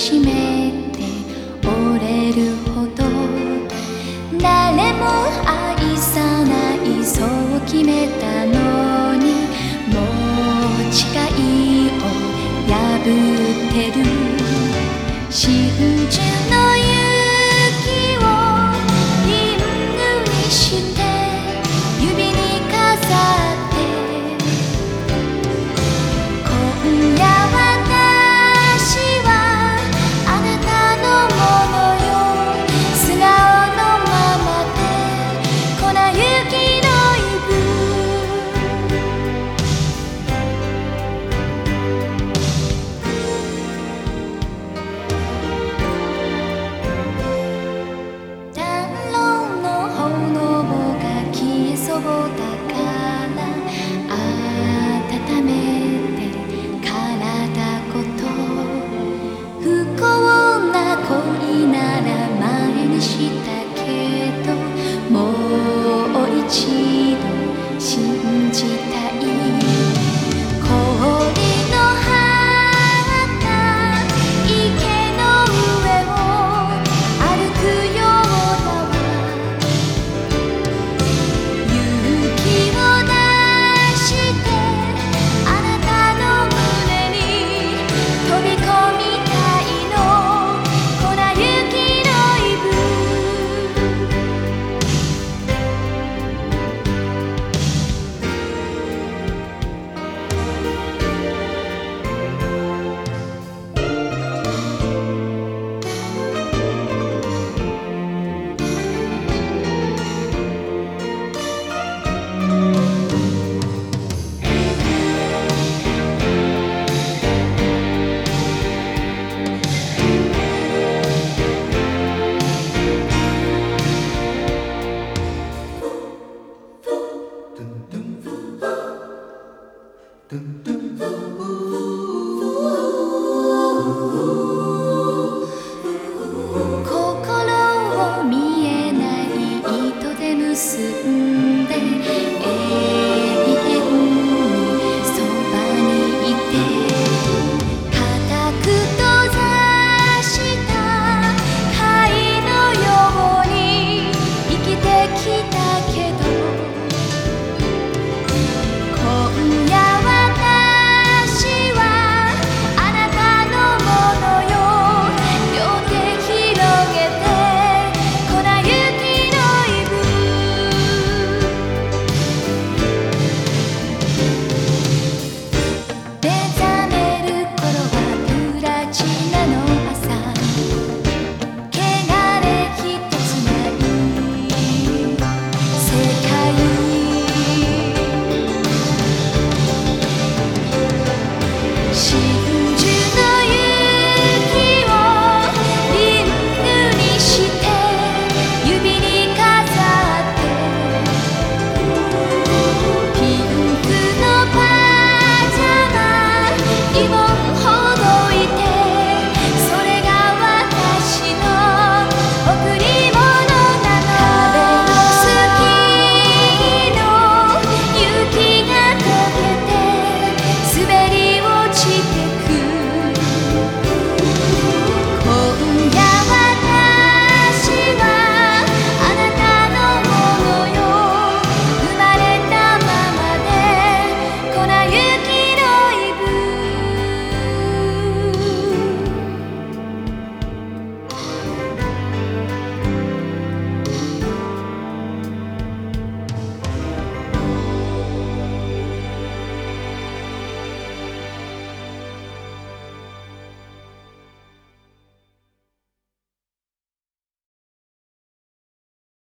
しめて折れるほど誰も愛さないそう決めたのにもう誓いを破ってる真珠のそぼうだ